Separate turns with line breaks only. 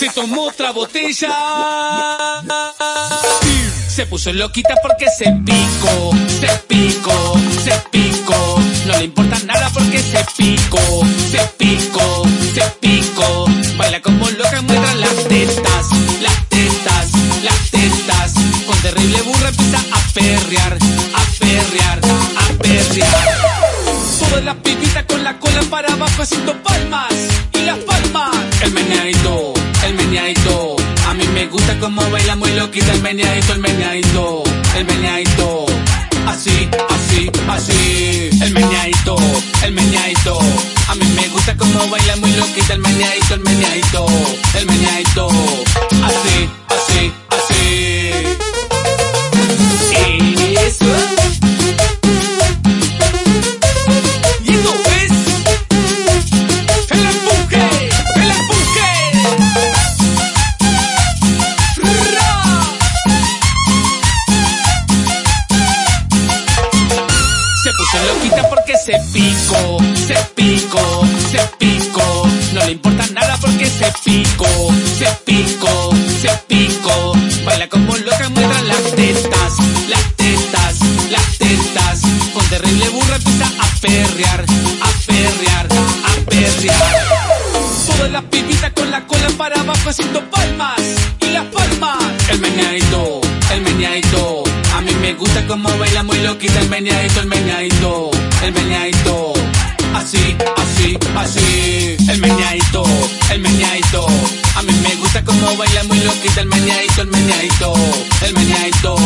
Se tomó otra botella. Se puso loquita porque se picó, se picó, se picó. No le importa nada porque se picó, se picó, se picó. Baila como loca, muestra las tetas, las tetas, las tetas. Con terrible burra empieza a perrear, a perrear, a perrear. Todas las pibitas con la cola para abajo haciendo palmas y las palmas. El meneadito, el meneadito. A mí me gusta como baila muy loquita el meneadito, el meneadito, el meneadito. Así, así, así. El meneadito, el meneadito. A mí me gusta como baila muy loquita el meneadito, el meneadito, Se puso loquita porque se picó, se picó, se picó. No le importa nada porque se picó, se picó, se picó. Baila como loca, muestra las tetas, las tetas, las tetas. Con terrible burra empieza a perrear, a perrear, a perrear. Todas las pibitas con la cola para abajo haciendo palmas y las palmas. El meneadito, el meneadito. Me gusta como baila muy loquita el meneadito, el meneadito, el meneadito. Así, así, así. El meneadito, el meneadito. A mí me gusta como baila muy loquita el meneadito, el meneadito, el meneadito.